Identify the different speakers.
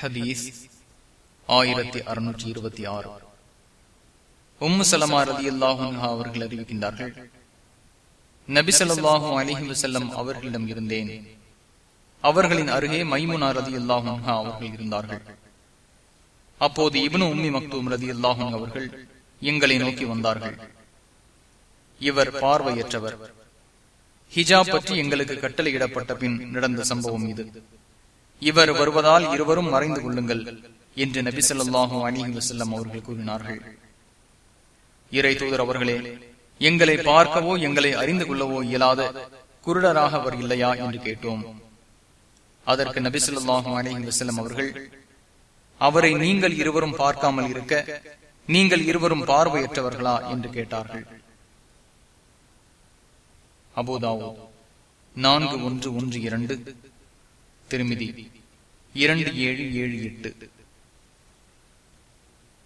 Speaker 1: ஹதீஸ் ஆயிரத்தி அறுநூற்றி இருபத்தி ஆறு. உம்மு சலமா ரதி அல்லாஹா அவர்கள் அறிவிக்கின்றார்கள் நபி சொல்லாஹு அலிஹி வசல்லம் அவர்களிடம் இருந்தேன். அவர்களின் அருகே மைமுனா ரதி அல்லாஹா அவர்கள் இருந்தார்கள். அப்போது இவனு உம்மி மக்தூம் ரதி அல்லாஹும் அவர்கள் எங்களை நோக்கி வந்தார்கள். இவர் பார்வையற்றவர். ஹிஜாப் பற்றி எங்களுக்கு கட்டளையிடப்பட்ட பின் நடந்த சம்பவம் இது. இவர் வருவதால் இருவரும் மறைந்து கொள்ளுங்கள் என்று நபி சொல்லாஹும் அணிஹி வசல்லம் அவர்கள் கூறினார்கள். இறை தூதர் அவர்களே எங்களை பார்க்கவோ எங்களை அறிந்து கொள்ளவோ இயலாத குருடராக அவர் இல்லையா என்று கேட்டோம். அதற்கு நபி சொல்லாஹும் அணிஹி வசல்லம் அவர்கள் அவரை நீங்கள் இருவரும் பார்க்காமல் இருக்க நீங்கள் இருவரும் பார்வையற்றவர்களா என்று கேட்டார்கள். அபோதாவோ நான்கு ஒன்று ஒன்று இரண்டு திருமிதி. இரண்டு ஏழு ஏழு எட்டு.